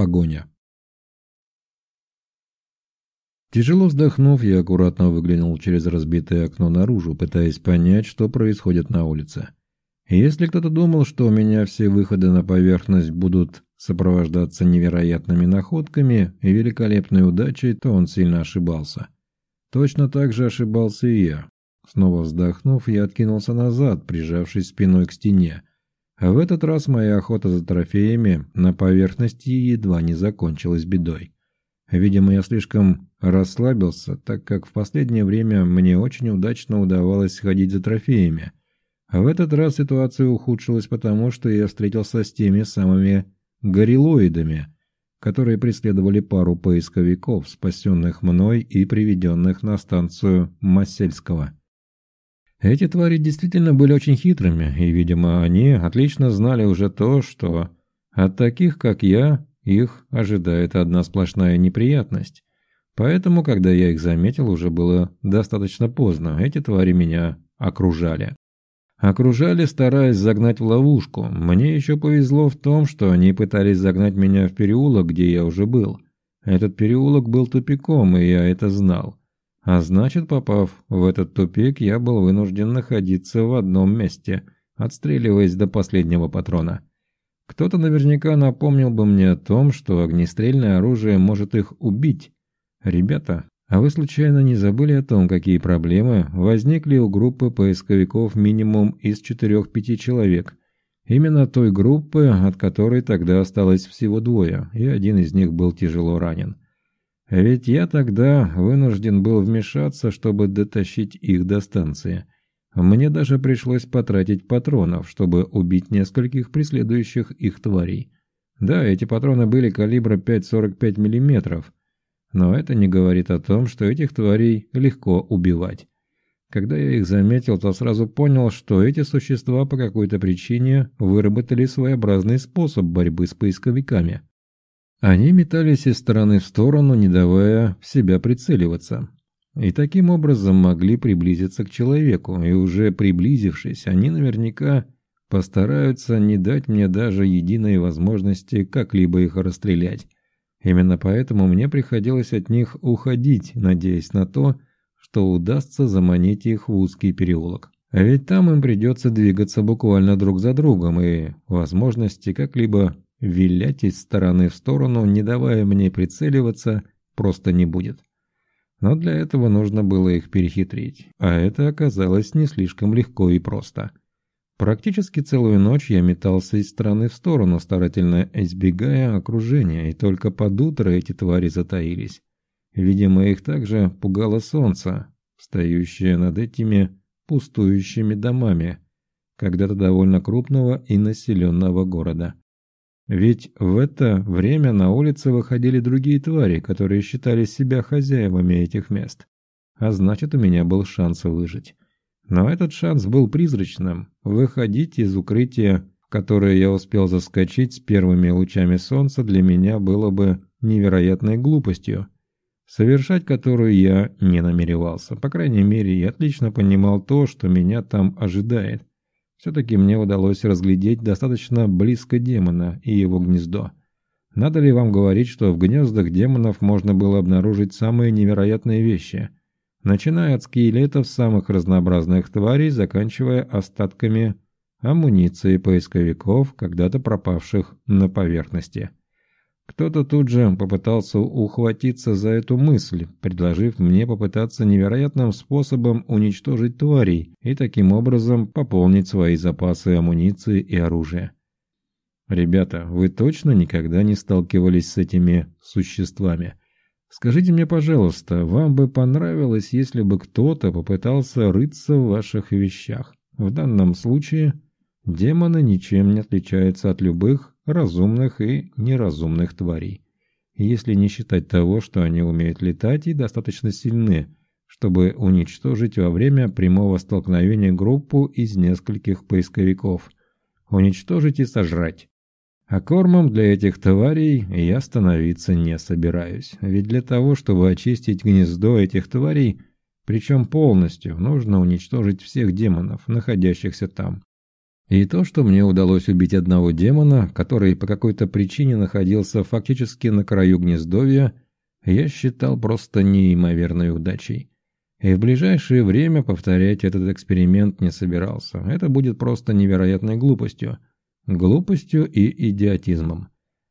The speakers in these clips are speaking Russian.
Погоня. Тяжело вздохнув, я аккуратно выглянул через разбитое окно наружу, пытаясь понять, что происходит на улице. Если кто-то думал, что у меня все выходы на поверхность будут сопровождаться невероятными находками и великолепной удачей, то он сильно ошибался. Точно так же ошибался и я. Снова вздохнув, я откинулся назад, прижавшись спиной к стене. А в этот раз моя охота за трофеями на поверхности едва не закончилась бедой. Видимо, я слишком расслабился, так как в последнее время мне очень удачно удавалось ходить за трофеями. А в этот раз ситуация ухудшилась потому, что я встретился с теми самыми горилоидами, которые преследовали пару поисковиков, спасенных мной и приведенных на станцию Массельского. Эти твари действительно были очень хитрыми, и, видимо, они отлично знали уже то, что от таких, как я, их ожидает одна сплошная неприятность. Поэтому, когда я их заметил, уже было достаточно поздно. Эти твари меня окружали. Окружали, стараясь загнать в ловушку. Мне еще повезло в том, что они пытались загнать меня в переулок, где я уже был. Этот переулок был тупиком, и я это знал. А значит, попав в этот тупик, я был вынужден находиться в одном месте, отстреливаясь до последнего патрона. Кто-то наверняка напомнил бы мне о том, что огнестрельное оружие может их убить. Ребята, а вы случайно не забыли о том, какие проблемы возникли у группы поисковиков минимум из 4-5 человек? Именно той группы, от которой тогда осталось всего двое, и один из них был тяжело ранен. Ведь я тогда вынужден был вмешаться, чтобы дотащить их до станции. Мне даже пришлось потратить патронов, чтобы убить нескольких преследующих их тварей. Да, эти патроны были калибра 5,45 мм, но это не говорит о том, что этих тварей легко убивать. Когда я их заметил, то сразу понял, что эти существа по какой-то причине выработали своеобразный способ борьбы с поисковиками. Они метались из стороны в сторону, не давая в себя прицеливаться и таким образом могли приблизиться к человеку, и уже приблизившись, они наверняка постараются не дать мне даже единой возможности как-либо их расстрелять. Именно поэтому мне приходилось от них уходить, надеясь на то, что удастся заманить их в узкий переулок. А ведь там им придется двигаться буквально друг за другом, и возможности как-либо вилять из стороны в сторону, не давая мне прицеливаться, просто не будет. Но для этого нужно было их перехитрить, а это оказалось не слишком легко и просто. Практически целую ночь я метался из стороны в сторону, старательно избегая окружения, и только под утро эти твари затаились. Видимо, их также пугало солнце, встающее над этими пустующими домами, когда-то довольно крупного и населенного города. Ведь в это время на улице выходили другие твари, которые считали себя хозяевами этих мест. А значит, у меня был шанс выжить. Но этот шанс был призрачным. Выходить из укрытия, в которое я успел заскочить с первыми лучами солнца, для меня было бы невероятной глупостью, совершать которую я не намеревался. По крайней мере, я отлично понимал то, что меня там ожидает. Все-таки мне удалось разглядеть достаточно близко демона и его гнездо. Надо ли вам говорить, что в гнездах демонов можно было обнаружить самые невероятные вещи, начиная от скелетов самых разнообразных тварей, заканчивая остатками амуниции поисковиков, когда-то пропавших на поверхности. Кто-то тут же попытался ухватиться за эту мысль, предложив мне попытаться невероятным способом уничтожить тварей и таким образом пополнить свои запасы амуниции и оружия. Ребята, вы точно никогда не сталкивались с этими существами? Скажите мне, пожалуйста, вам бы понравилось, если бы кто-то попытался рыться в ваших вещах? В данном случае демоны ничем не отличаются от любых разумных и неразумных тварей. Если не считать того, что они умеют летать и достаточно сильны, чтобы уничтожить во время прямого столкновения группу из нескольких поисковиков. Уничтожить и сожрать. А кормом для этих тварей я становиться не собираюсь. Ведь для того, чтобы очистить гнездо этих тварей, причем полностью, нужно уничтожить всех демонов, находящихся там. И то, что мне удалось убить одного демона, который по какой-то причине находился фактически на краю гнездовья, я считал просто неимоверной удачей. И в ближайшее время повторять этот эксперимент не собирался. Это будет просто невероятной глупостью. Глупостью и идиотизмом.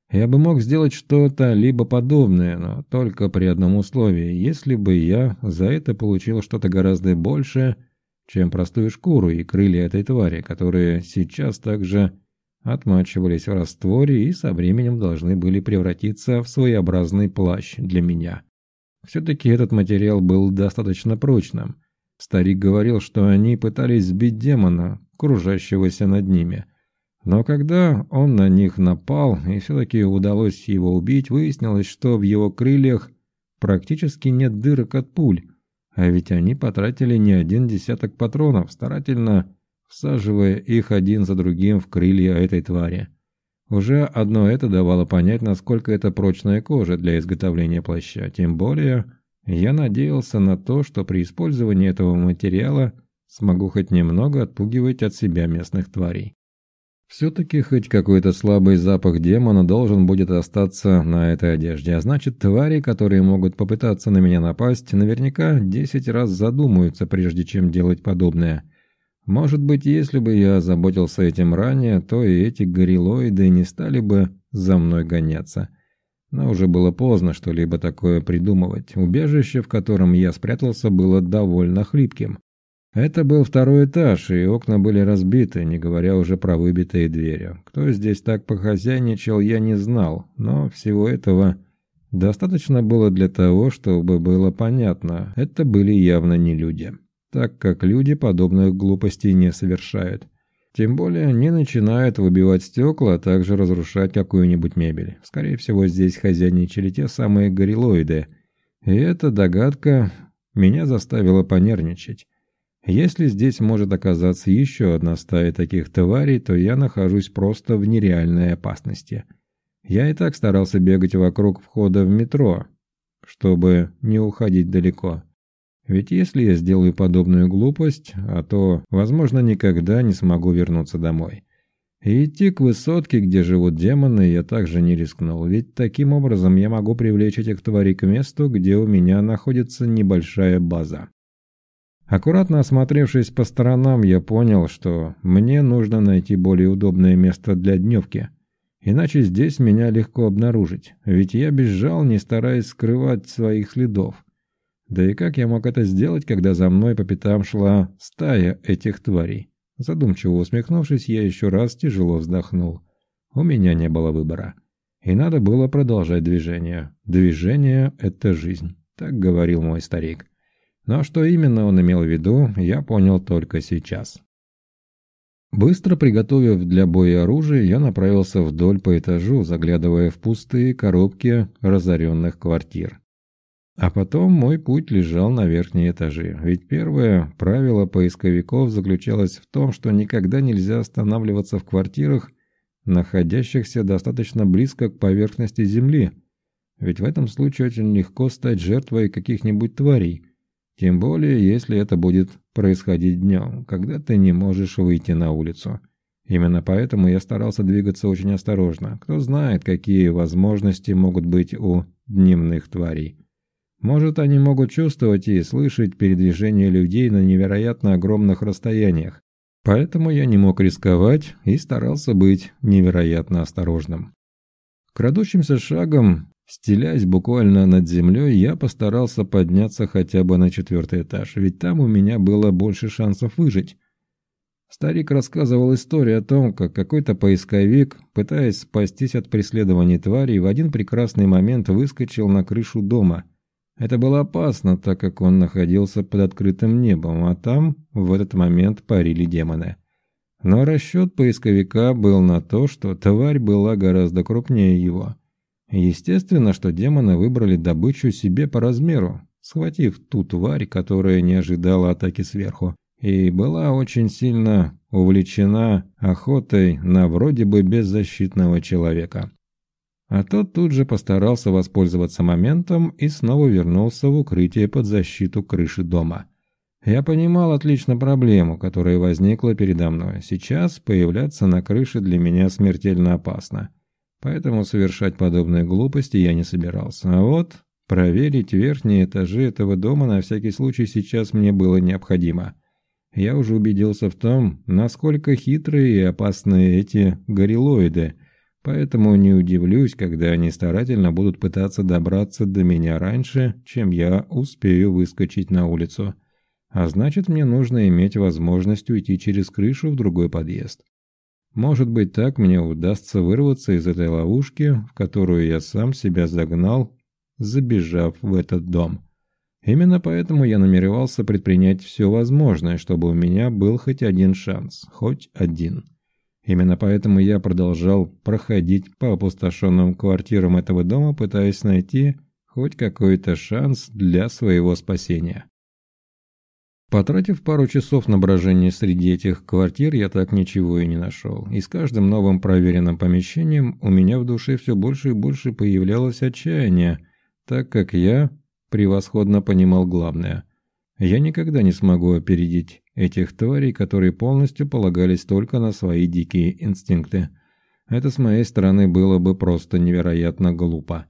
Я бы мог сделать что-то либо подобное, но только при одном условии, если бы я за это получил что-то гораздо большее – чем простую шкуру и крылья этой твари, которые сейчас также отмачивались в растворе и со временем должны были превратиться в своеобразный плащ для меня. Все-таки этот материал был достаточно прочным. Старик говорил, что они пытались сбить демона, кружащегося над ними. Но когда он на них напал, и все-таки удалось его убить, выяснилось, что в его крыльях практически нет дырок от пуль, а ведь они потратили не один десяток патронов, старательно всаживая их один за другим в крылья этой твари. Уже одно это давало понять, насколько это прочная кожа для изготовления плаща. Тем более, я надеялся на то, что при использовании этого материала смогу хоть немного отпугивать от себя местных тварей. Все-таки хоть какой-то слабый запах демона должен будет остаться на этой одежде, а значит, твари, которые могут попытаться на меня напасть, наверняка десять раз задумаются, прежде чем делать подобное. Может быть, если бы я заботился этим ранее, то и эти горилоиды не стали бы за мной гоняться. Но уже было поздно что-либо такое придумывать. Убежище, в котором я спрятался, было довольно хлипким. Это был второй этаж, и окна были разбиты, не говоря уже про выбитые двери. Кто здесь так похозяйничал, я не знал, но всего этого достаточно было для того, чтобы было понятно, это были явно не люди, так как люди подобных глупостей не совершают. Тем более не начинают выбивать стекла, а также разрушать какую-нибудь мебель. Скорее всего, здесь хозяйничали те самые горилоиды. И эта догадка меня заставила понервничать. Если здесь может оказаться еще одна стая таких тварей, то я нахожусь просто в нереальной опасности. Я и так старался бегать вокруг входа в метро, чтобы не уходить далеко. Ведь если я сделаю подобную глупость, а то, возможно, никогда не смогу вернуться домой. И идти к высотке, где живут демоны, я также не рискнул, ведь таким образом я могу привлечь этих тварей к месту, где у меня находится небольшая база. Аккуратно осмотревшись по сторонам, я понял, что мне нужно найти более удобное место для дневки. Иначе здесь меня легко обнаружить, ведь я бежал, не стараясь скрывать своих следов. Да и как я мог это сделать, когда за мной по пятам шла стая этих тварей? Задумчиво усмехнувшись, я еще раз тяжело вздохнул. У меня не было выбора. И надо было продолжать движение. Движение – это жизнь, так говорил мой старик. Но что именно он имел в виду, я понял только сейчас. Быстро приготовив для боя оружие, я направился вдоль по этажу, заглядывая в пустые коробки разоренных квартир. А потом мой путь лежал на верхние этажи, ведь первое правило поисковиков заключалось в том, что никогда нельзя останавливаться в квартирах, находящихся достаточно близко к поверхности земли, ведь в этом случае очень легко стать жертвой каких-нибудь тварей, тем более, если это будет происходить днем, когда ты не можешь выйти на улицу. Именно поэтому я старался двигаться очень осторожно. Кто знает, какие возможности могут быть у дневных тварей. Может, они могут чувствовать и слышать передвижение людей на невероятно огромных расстояниях. Поэтому я не мог рисковать и старался быть невероятно осторожным. Крадущимся шагом Стелясь буквально над землей, я постарался подняться хотя бы на четвертый этаж, ведь там у меня было больше шансов выжить. Старик рассказывал историю о том, как какой-то поисковик, пытаясь спастись от преследований тварей, в один прекрасный момент выскочил на крышу дома. Это было опасно, так как он находился под открытым небом, а там в этот момент парили демоны. Но расчет поисковика был на то, что тварь была гораздо крупнее его. Естественно, что демоны выбрали добычу себе по размеру, схватив ту тварь, которая не ожидала атаки сверху, и была очень сильно увлечена охотой на вроде бы беззащитного человека. А тот тут же постарался воспользоваться моментом и снова вернулся в укрытие под защиту крыши дома. Я понимал отлично проблему, которая возникла передо мной. Сейчас появляться на крыше для меня смертельно опасно. Поэтому совершать подобные глупости я не собирался. А вот проверить верхние этажи этого дома на всякий случай сейчас мне было необходимо. Я уже убедился в том, насколько хитрые и опасные эти горилоиды, поэтому не удивлюсь, когда они старательно будут пытаться добраться до меня раньше, чем я успею выскочить на улицу. А значит, мне нужно иметь возможность уйти через крышу в другой подъезд. Может быть, так мне удастся вырваться из этой ловушки, в которую я сам себя загнал, забежав в этот дом. Именно поэтому я намеревался предпринять все возможное, чтобы у меня был хоть один шанс, хоть один. Именно поэтому я продолжал проходить по опустошенным квартирам этого дома, пытаясь найти хоть какой-то шанс для своего спасения. Потратив пару часов на брожение среди этих квартир, я так ничего и не нашел. И с каждым новым проверенным помещением у меня в душе все больше и больше появлялось отчаяние, так как я превосходно понимал главное. Я никогда не смогу опередить этих тварей, которые полностью полагались только на свои дикие инстинкты. Это с моей стороны было бы просто невероятно глупо.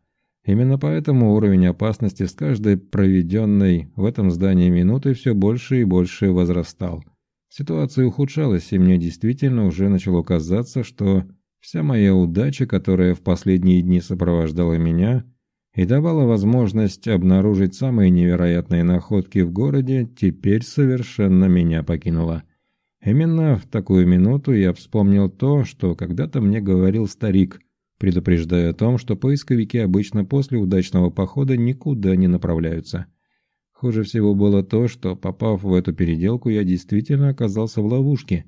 Именно поэтому уровень опасности с каждой проведенной в этом здании минутой все больше и больше возрастал. Ситуация ухудшалась, и мне действительно уже начало казаться, что вся моя удача, которая в последние дни сопровождала меня и давала возможность обнаружить самые невероятные находки в городе, теперь совершенно меня покинула. Именно в такую минуту я вспомнил то, что когда-то мне говорил старик – предупреждая о том, что поисковики обычно после удачного похода никуда не направляются. Хуже всего было то, что, попав в эту переделку, я действительно оказался в ловушке.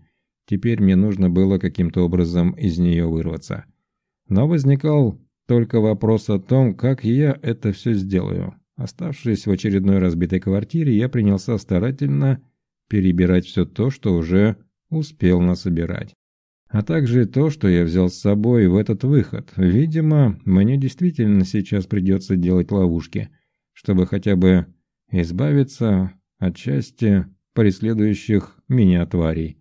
Теперь мне нужно было каким-то образом из нее вырваться. Но возникал только вопрос о том, как я это все сделаю. Оставшись в очередной разбитой квартире, я принялся старательно перебирать все то, что уже успел насобирать а также то, что я взял с собой в этот выход. Видимо, мне действительно сейчас придется делать ловушки, чтобы хотя бы избавиться от части преследующих меня тварей.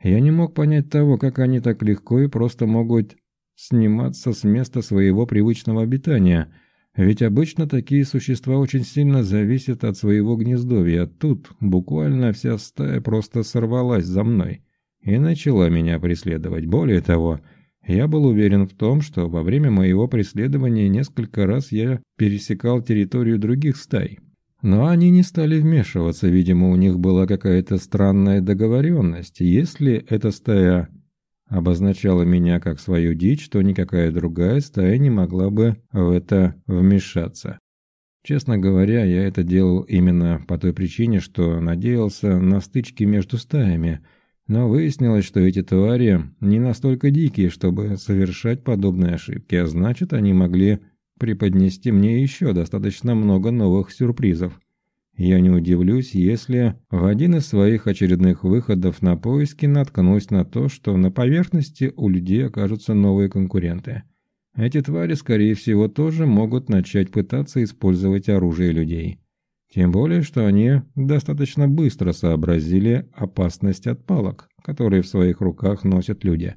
Я не мог понять того, как они так легко и просто могут сниматься с места своего привычного обитания, ведь обычно такие существа очень сильно зависят от своего гнездовья, а тут буквально вся стая просто сорвалась за мной и начала меня преследовать. Более того, я был уверен в том, что во время моего преследования несколько раз я пересекал территорию других стай. Но они не стали вмешиваться, видимо, у них была какая-то странная договоренность. Если эта стая обозначала меня как свою дичь, то никакая другая стая не могла бы в это вмешаться. Честно говоря, я это делал именно по той причине, что надеялся на стычки между стаями – но выяснилось, что эти твари не настолько дикие, чтобы совершать подобные ошибки, а значит, они могли преподнести мне еще достаточно много новых сюрпризов. Я не удивлюсь, если в один из своих очередных выходов на поиски наткнусь на то, что на поверхности у людей окажутся новые конкуренты. Эти твари, скорее всего, тоже могут начать пытаться использовать оружие людей. Тем более, что они достаточно быстро сообразили опасность от палок, которые в своих руках носят люди.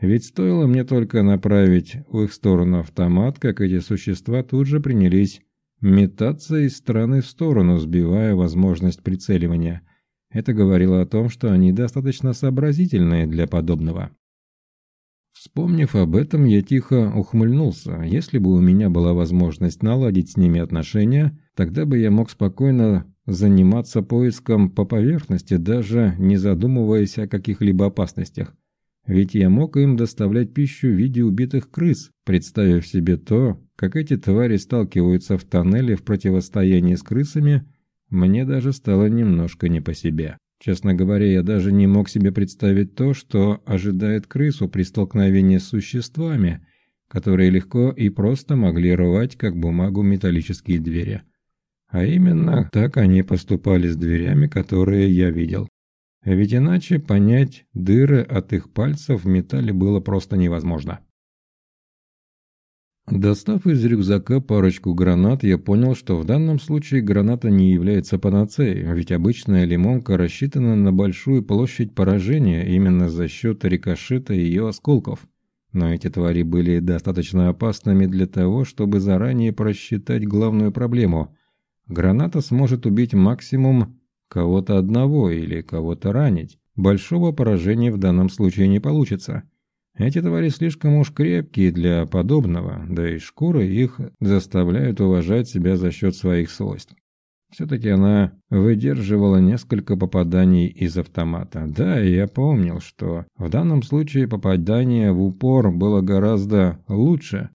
Ведь стоило мне только направить в их сторону автомат, как эти существа тут же принялись метаться из стороны в сторону, сбивая возможность прицеливания. Это говорило о том, что они достаточно сообразительные для подобного. Вспомнив об этом, я тихо ухмыльнулся. Если бы у меня была возможность наладить с ними отношения, тогда бы я мог спокойно заниматься поиском по поверхности, даже не задумываясь о каких-либо опасностях. Ведь я мог им доставлять пищу в виде убитых крыс, представив себе то, как эти твари сталкиваются в тоннеле в противостоянии с крысами, мне даже стало немножко не по себе. Честно говоря, я даже не мог себе представить то, что ожидает крысу при столкновении с существами, которые легко и просто могли рвать, как бумагу, металлические двери. А именно так они поступали с дверями, которые я видел. Ведь иначе понять дыры от их пальцев в металле было просто невозможно. Достав из рюкзака парочку гранат, я понял, что в данном случае граната не является панацеей, ведь обычная лимонка рассчитана на большую площадь поражения именно за счет рикошета ее осколков. Но эти твари были достаточно опасными для того, чтобы заранее просчитать главную проблему. Граната сможет убить максимум кого-то одного или кого-то ранить. Большого поражения в данном случае не получится. Эти твари слишком уж крепкие для подобного, да и шкуры их заставляют уважать себя за счет своих свойств. Все-таки она выдерживала несколько попаданий из автомата. Да, и я помнил, что в данном случае попадание в упор было гораздо лучше,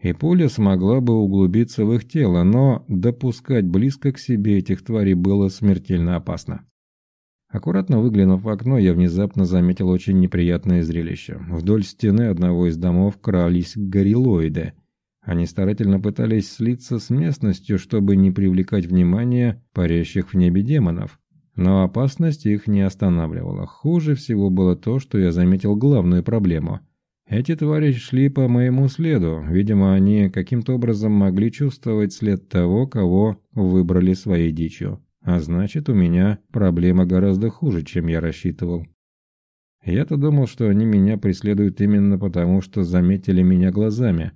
и пуля смогла бы углубиться в их тело, но допускать близко к себе этих тварей было смертельно опасно. Аккуратно выглянув в окно, я внезапно заметил очень неприятное зрелище. Вдоль стены одного из домов крались горилоиды. Они старательно пытались слиться с местностью, чтобы не привлекать внимание парящих в небе демонов. Но опасность их не останавливала. Хуже всего было то, что я заметил главную проблему. Эти твари шли по моему следу. Видимо, они каким-то образом могли чувствовать след того, кого выбрали своей дичью. А значит, у меня проблема гораздо хуже, чем я рассчитывал. Я-то думал, что они меня преследуют именно потому, что заметили меня глазами.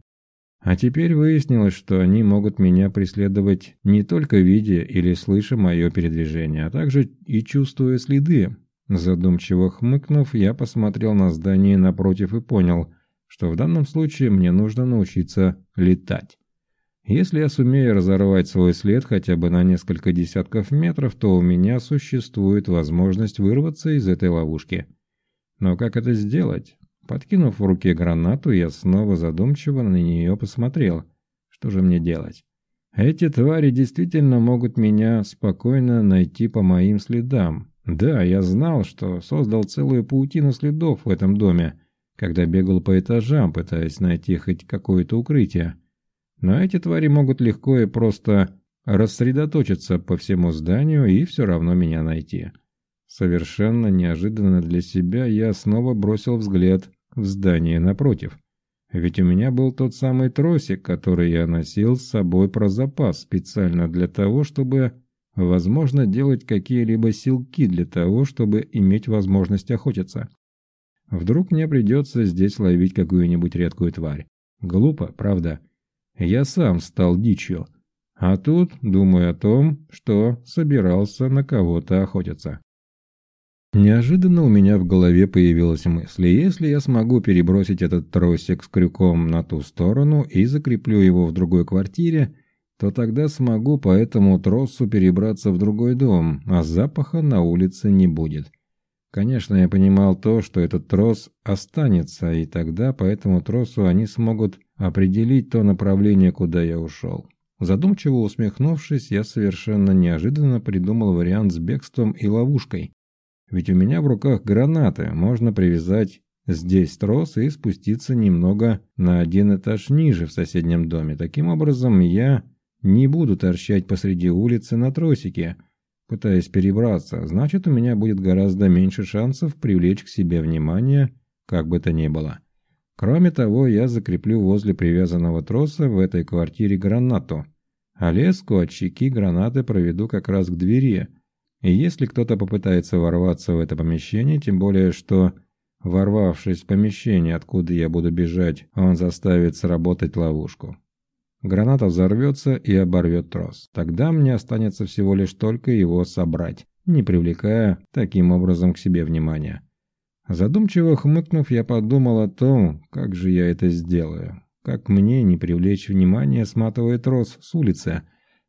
А теперь выяснилось, что они могут меня преследовать не только видя или слыша мое передвижение, а также и чувствуя следы. Задумчиво хмыкнув, я посмотрел на здание напротив и понял, что в данном случае мне нужно научиться летать. Если я сумею разорвать свой след хотя бы на несколько десятков метров, то у меня существует возможность вырваться из этой ловушки. Но как это сделать? Подкинув в руке гранату, я снова задумчиво на нее посмотрел. Что же мне делать? Эти твари действительно могут меня спокойно найти по моим следам. Да, я знал, что создал целую паутину следов в этом доме, когда бегал по этажам, пытаясь найти хоть какое-то укрытие. Но эти твари могут легко и просто рассредоточиться по всему зданию и все равно меня найти. Совершенно неожиданно для себя я снова бросил взгляд в здание напротив. Ведь у меня был тот самый тросик, который я носил с собой про запас специально для того, чтобы, возможно, делать какие-либо силки для того, чтобы иметь возможность охотиться. Вдруг мне придется здесь ловить какую-нибудь редкую тварь. Глупо, правда? Я сам стал дичью. А тут думаю о том, что собирался на кого-то охотиться. Неожиданно у меня в голове появилась мысль, если я смогу перебросить этот тросик с крюком на ту сторону и закреплю его в другой квартире, то тогда смогу по этому тросу перебраться в другой дом, а запаха на улице не будет. Конечно, я понимал то, что этот трос останется, и тогда по этому тросу они смогут определить то направление, куда я ушел. Задумчиво усмехнувшись, я совершенно неожиданно придумал вариант с бегством и ловушкой. Ведь у меня в руках гранаты, можно привязать здесь трос и спуститься немного на один этаж ниже в соседнем доме. Таким образом, я не буду торчать посреди улицы на тросике, пытаясь перебраться, значит, у меня будет гораздо меньше шансов привлечь к себе внимание, как бы то ни было. Кроме того, я закреплю возле привязанного троса в этой квартире гранату, а леску от щеки гранаты проведу как раз к двери. И если кто-то попытается ворваться в это помещение, тем более что, ворвавшись в помещение, откуда я буду бежать, он заставит сработать ловушку. Граната взорвется и оборвет трос. Тогда мне останется всего лишь только его собрать, не привлекая таким образом к себе внимания. Задумчиво хмыкнув, я подумал о том, как же я это сделаю. Как мне не привлечь внимание, сматывая трос с улицы.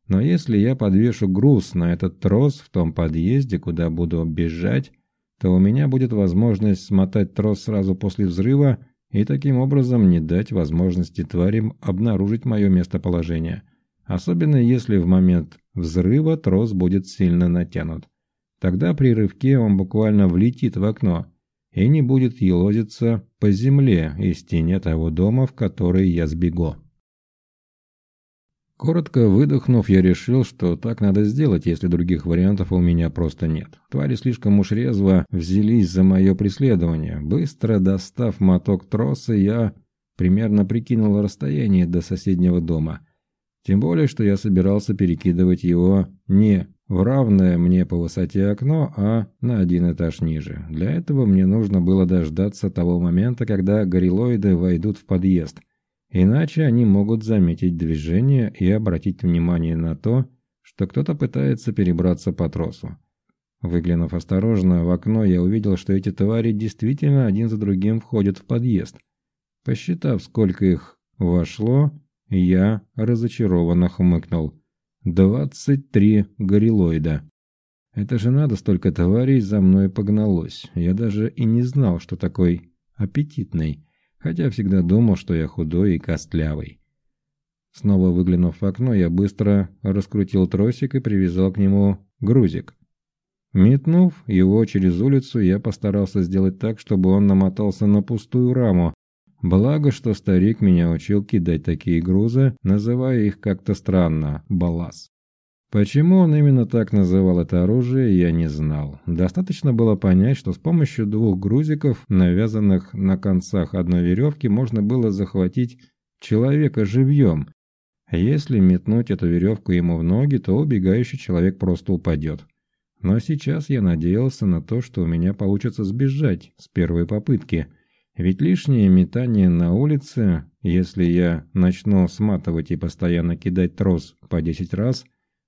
Но если я подвешу груз на этот трос в том подъезде, куда буду бежать, то у меня будет возможность смотать трос сразу после взрыва и таким образом не дать возможности тварям обнаружить мое местоположение. Особенно если в момент взрыва трос будет сильно натянут. Тогда при рывке он буквально влетит в окно – и не будет елозиться по земле и стене того дома, в который я сбегу. Коротко выдохнув, я решил, что так надо сделать, если других вариантов у меня просто нет. Твари слишком уж резво взялись за мое преследование. Быстро достав моток троса, я примерно прикинул расстояние до соседнего дома. Тем более, что я собирался перекидывать его не в равное мне по высоте окно, а на один этаж ниже. Для этого мне нужно было дождаться того момента, когда горилоиды войдут в подъезд. Иначе они могут заметить движение и обратить внимание на то, что кто-то пытается перебраться по тросу. Выглянув осторожно в окно, я увидел, что эти твари действительно один за другим входят в подъезд. Посчитав, сколько их вошло, я разочарованно хмыкнул. «Двадцать три горилоида». Это же надо столько тварей за мной погналось. Я даже и не знал, что такой аппетитный, хотя всегда думал, что я худой и костлявый. Снова выглянув в окно, я быстро раскрутил тросик и привязал к нему грузик. Метнув его через улицу, я постарался сделать так, чтобы он намотался на пустую раму. Благо, что старик меня учил кидать такие грузы, называя их как-то странно – баллас. Почему он именно так называл это оружие, я не знал. Достаточно было понять, что с помощью двух грузиков, навязанных на концах одной веревки, можно было захватить человека живьем. Если метнуть эту веревку ему в ноги, то убегающий человек просто упадет. Но сейчас я надеялся на то, что у меня получится сбежать с первой попытки. Ведь лишнее метание на улице, если я начну сматывать и постоянно кидать трос по 10 раз,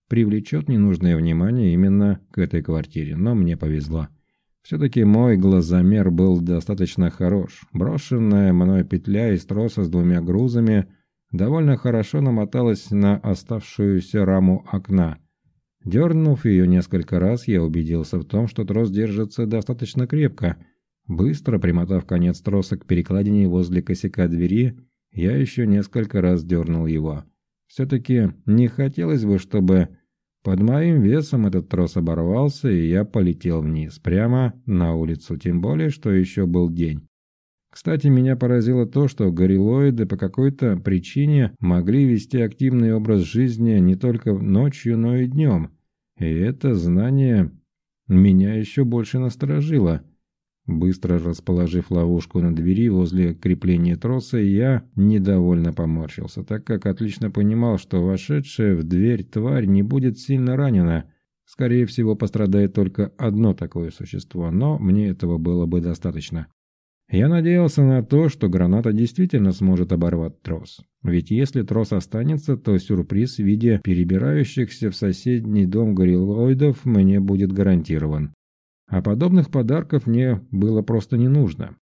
привлечет ненужное внимание именно к этой квартире. Но мне повезло. Все-таки мой глазомер был достаточно хорош. Брошенная мной петля из троса с двумя грузами довольно хорошо намоталась на оставшуюся раму окна – Дернув ее несколько раз, я убедился в том, что трос держится достаточно крепко. Быстро примотав конец троса к перекладине возле косяка двери, я еще несколько раз дернул его. Все-таки не хотелось бы, чтобы под моим весом этот трос оборвался, и я полетел вниз, прямо на улицу, тем более, что еще был день. Кстати, меня поразило то, что горилоиды по какой-то причине могли вести активный образ жизни не только ночью, но и днем. И это знание меня еще больше насторожило. Быстро расположив ловушку на двери возле крепления троса, я недовольно поморщился, так как отлично понимал, что вошедшая в дверь тварь не будет сильно ранена. Скорее всего, пострадает только одно такое существо, но мне этого было бы достаточно. Я надеялся на то, что граната действительно сможет оборвать трос. Ведь если трос останется, то сюрприз в виде перебирающихся в соседний дом гориллоидов мне будет гарантирован. А подобных подарков мне было просто не нужно.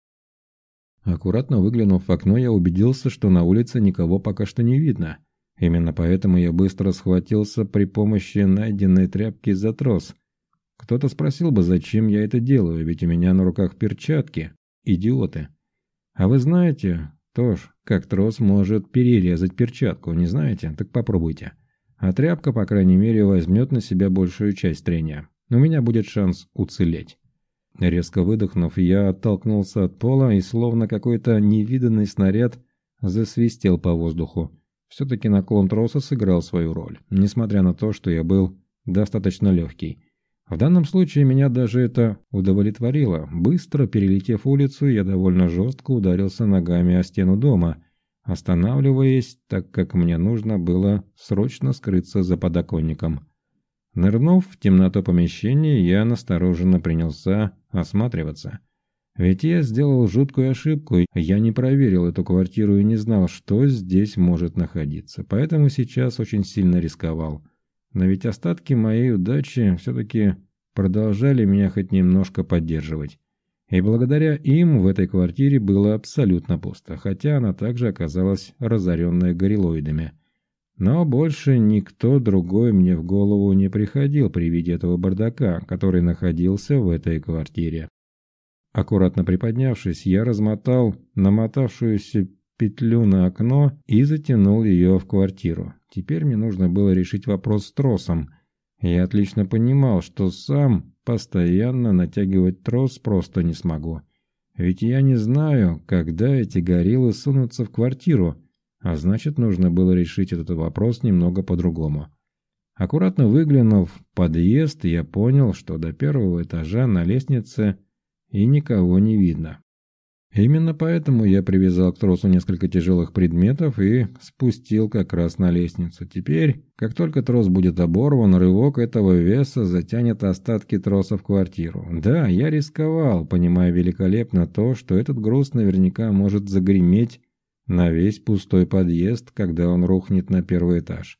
Аккуратно выглянув в окно, я убедился, что на улице никого пока что не видно. Именно поэтому я быстро схватился при помощи найденной тряпки за трос. Кто-то спросил бы, зачем я это делаю, ведь у меня на руках перчатки, идиоты. А вы знаете, тоже, как трос может перерезать перчатку, не знаете? Так попробуйте. А тряпка, по крайней мере, возьмет на себя большую часть трения. У меня будет шанс уцелеть. Резко выдохнув, я оттолкнулся от пола и словно какой-то невиданный снаряд засвистел по воздуху. Все-таки наклон троса сыграл свою роль, несмотря на то, что я был достаточно легкий. В данном случае меня даже это удовлетворило. Быстро перелетев улицу, я довольно жестко ударился ногами о стену дома, останавливаясь, так как мне нужно было срочно скрыться за подоконником. Нырнув в темноту помещения, я настороженно принялся осматриваться. Ведь я сделал жуткую ошибку, я не проверил эту квартиру и не знал, что здесь может находиться, поэтому сейчас очень сильно рисковал. Но ведь остатки моей удачи все-таки продолжали меня хоть немножко поддерживать. И благодаря им в этой квартире было абсолютно пусто, хотя она также оказалась разоренная горилоидами. Но больше никто другой мне в голову не приходил при виде этого бардака, который находился в этой квартире. Аккуратно приподнявшись, я размотал намотавшуюся петлю на окно и затянул ее в квартиру. Теперь мне нужно было решить вопрос с тросом. Я отлично понимал, что сам постоянно натягивать трос просто не смогу. Ведь я не знаю, когда эти гориллы сунутся в квартиру, а значит, нужно было решить этот вопрос немного по-другому. Аккуратно выглянув в подъезд, я понял, что до первого этажа на лестнице и никого не видно. Именно поэтому я привязал к тросу несколько тяжелых предметов и спустил как раз на лестницу. Теперь, как только трос будет оборван, рывок этого веса затянет остатки троса в квартиру. Да, я рисковал, понимая великолепно то, что этот груз наверняка может загреметь на весь пустой подъезд, когда он рухнет на первый этаж.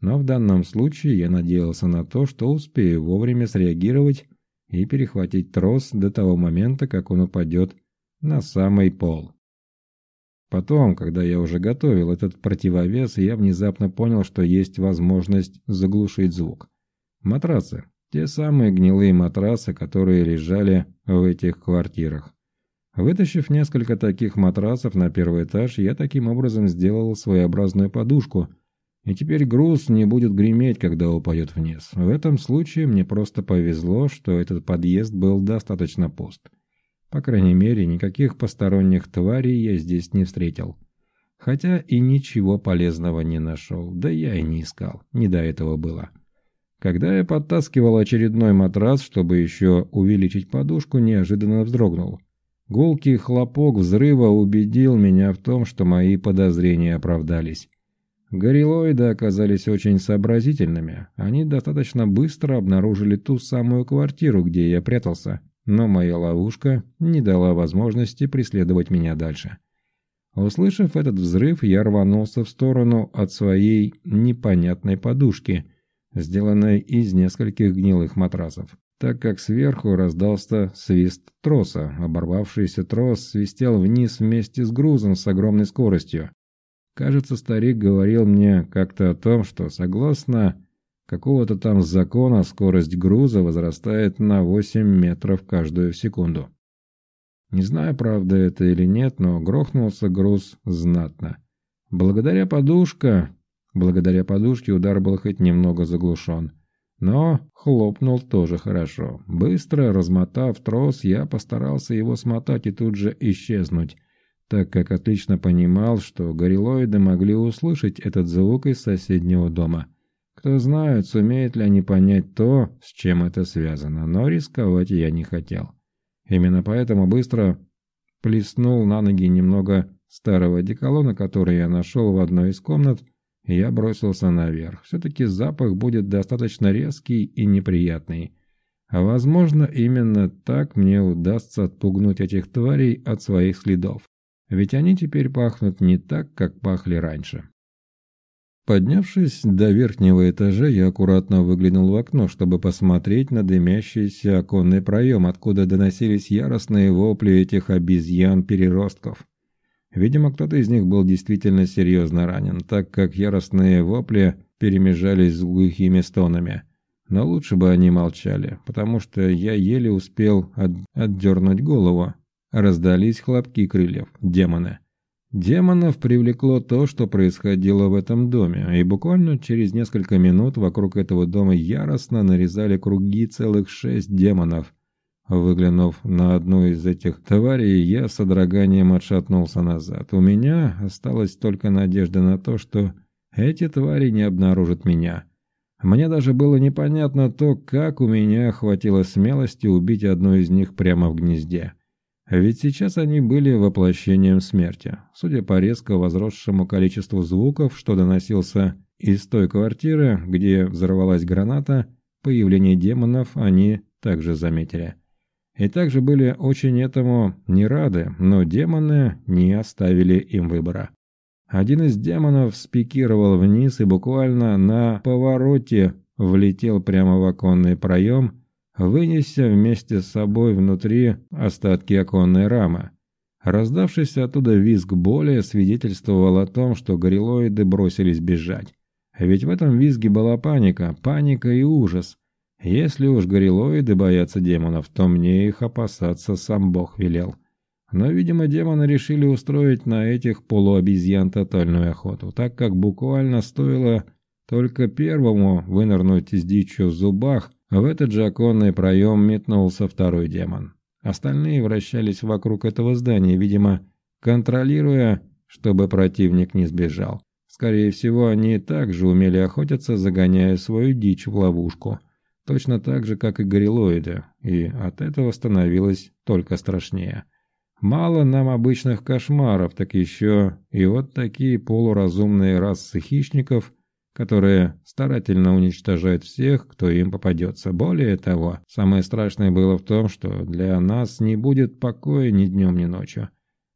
Но в данном случае я надеялся на то, что успею вовремя среагировать и перехватить трос до того момента, как он упадет на самый пол. Потом, когда я уже готовил этот противовес, я внезапно понял, что есть возможность заглушить звук. Матрасы. Те самые гнилые матрасы, которые лежали в этих квартирах. Вытащив несколько таких матрасов на первый этаж, я таким образом сделал своеобразную подушку, и теперь груз не будет греметь, когда упадет вниз. В этом случае мне просто повезло, что этот подъезд был достаточно пуст. По крайней мере, никаких посторонних тварей я здесь не встретил. Хотя и ничего полезного не нашел, да я и не искал, не до этого было. Когда я подтаскивал очередной матрас, чтобы еще увеличить подушку, неожиданно вздрогнул. Гулкий хлопок взрыва убедил меня в том, что мои подозрения оправдались. Горилоиды оказались очень сообразительными. Они достаточно быстро обнаружили ту самую квартиру, где я прятался, но моя ловушка не дала возможности преследовать меня дальше. Услышав этот взрыв, я рванулся в сторону от своей непонятной подушки, сделанной из нескольких гнилых матрасов, так как сверху раздался свист троса. Оборвавшийся трос свистел вниз вместе с грузом с огромной скоростью. Кажется, старик говорил мне как-то о том, что согласно какого-то там закона скорость груза возрастает на 8 метров каждую секунду. Не знаю, правда это или нет, но грохнулся груз знатно. Благодаря подушка, благодаря подушке удар был хоть немного заглушен. Но хлопнул тоже хорошо. Быстро размотав трос, я постарался его смотать и тут же исчезнуть, так как отлично понимал, что горилоиды могли услышать этот звук из соседнего дома. Кто знает, сумеют ли они понять то, с чем это связано, но рисковать я не хотел. Именно поэтому быстро плеснул на ноги немного старого деколона, который я нашел в одной из комнат, я бросился наверх. Все-таки запах будет достаточно резкий и неприятный. А возможно, именно так мне удастся отпугнуть этих тварей от своих следов. Ведь они теперь пахнут не так, как пахли раньше. Поднявшись до верхнего этажа, я аккуратно выглянул в окно, чтобы посмотреть на дымящийся оконный проем, откуда доносились яростные вопли этих обезьян-переростков. Видимо, кто-то из них был действительно серьезно ранен, так как яростные вопли перемежались с глухими стонами. Но лучше бы они молчали, потому что я еле успел от... отдернуть голову. Раздались хлопки крыльев. Демоны. Демонов привлекло то, что происходило в этом доме, и буквально через несколько минут вокруг этого дома яростно нарезали круги целых шесть демонов. Выглянув на одну из этих тварей, я с содроганием отшатнулся назад. У меня осталась только надежда на то, что эти твари не обнаружат меня. Мне даже было непонятно то, как у меня хватило смелости убить одну из них прямо в гнезде. Ведь сейчас они были воплощением смерти. Судя по резко возросшему количеству звуков, что доносился из той квартиры, где взорвалась граната, появление демонов они также заметили. И также были очень этому не рады, но демоны не оставили им выбора. Один из демонов спикировал вниз и буквально на повороте влетел прямо в оконный проем, вынеся вместе с собой внутри остатки оконной рамы. Раздавшийся оттуда визг боли свидетельствовал о том, что горилоиды бросились бежать. Ведь в этом визге была паника, паника и ужас. Если уж горилоиды боятся демонов, то мне их опасаться сам Бог велел. Но, видимо, демоны решили устроить на этих полуобезьян тотальную охоту, так как буквально стоило только первому вынырнуть с дичью в зубах, в этот же оконный проем метнулся второй демон. Остальные вращались вокруг этого здания, видимо, контролируя, чтобы противник не сбежал. Скорее всего, они также умели охотиться, загоняя свою дичь в ловушку. Точно так же, как и горилоиды, и от этого становилось только страшнее. Мало нам обычных кошмаров, так еще и вот такие полуразумные расы хищников, которые старательно уничтожают всех, кто им попадется. Более того, самое страшное было в том, что для нас не будет покоя ни днем, ни ночью.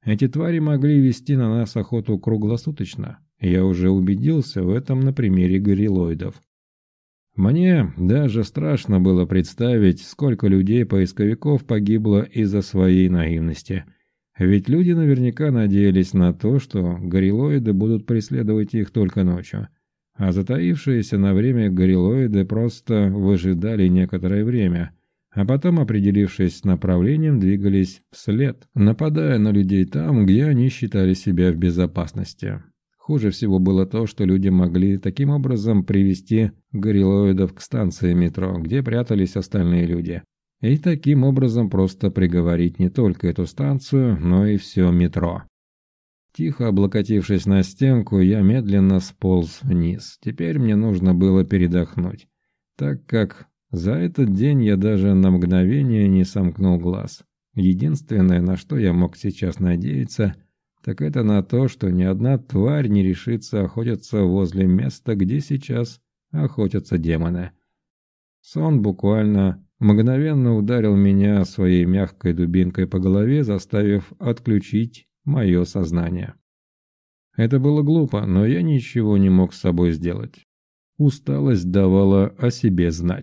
Эти твари могли вести на нас охоту круглосуточно. Я уже убедился в этом на примере горилоидов. Мне даже страшно было представить, сколько людей-поисковиков погибло из-за своей наивности. Ведь люди наверняка надеялись на то, что горилоиды будут преследовать их только ночью. А затаившиеся на время горилоиды просто выжидали некоторое время, а потом, определившись с направлением, двигались вслед, нападая на людей там, где они считали себя в безопасности. Хуже всего было то, что люди могли таким образом привести горилоидов к станции метро, где прятались остальные люди. И таким образом просто приговорить не только эту станцию, но и все метро. Тихо облокотившись на стенку, я медленно сполз вниз. Теперь мне нужно было передохнуть, так как за этот день я даже на мгновение не сомкнул глаз. Единственное, на что я мог сейчас надеяться – так это на то, что ни одна тварь не решится охотиться возле места, где сейчас охотятся демоны. Сон буквально мгновенно ударил меня своей мягкой дубинкой по голове, заставив отключить мое сознание. Это было глупо, но я ничего не мог с собой сделать. Усталость давала о себе знать.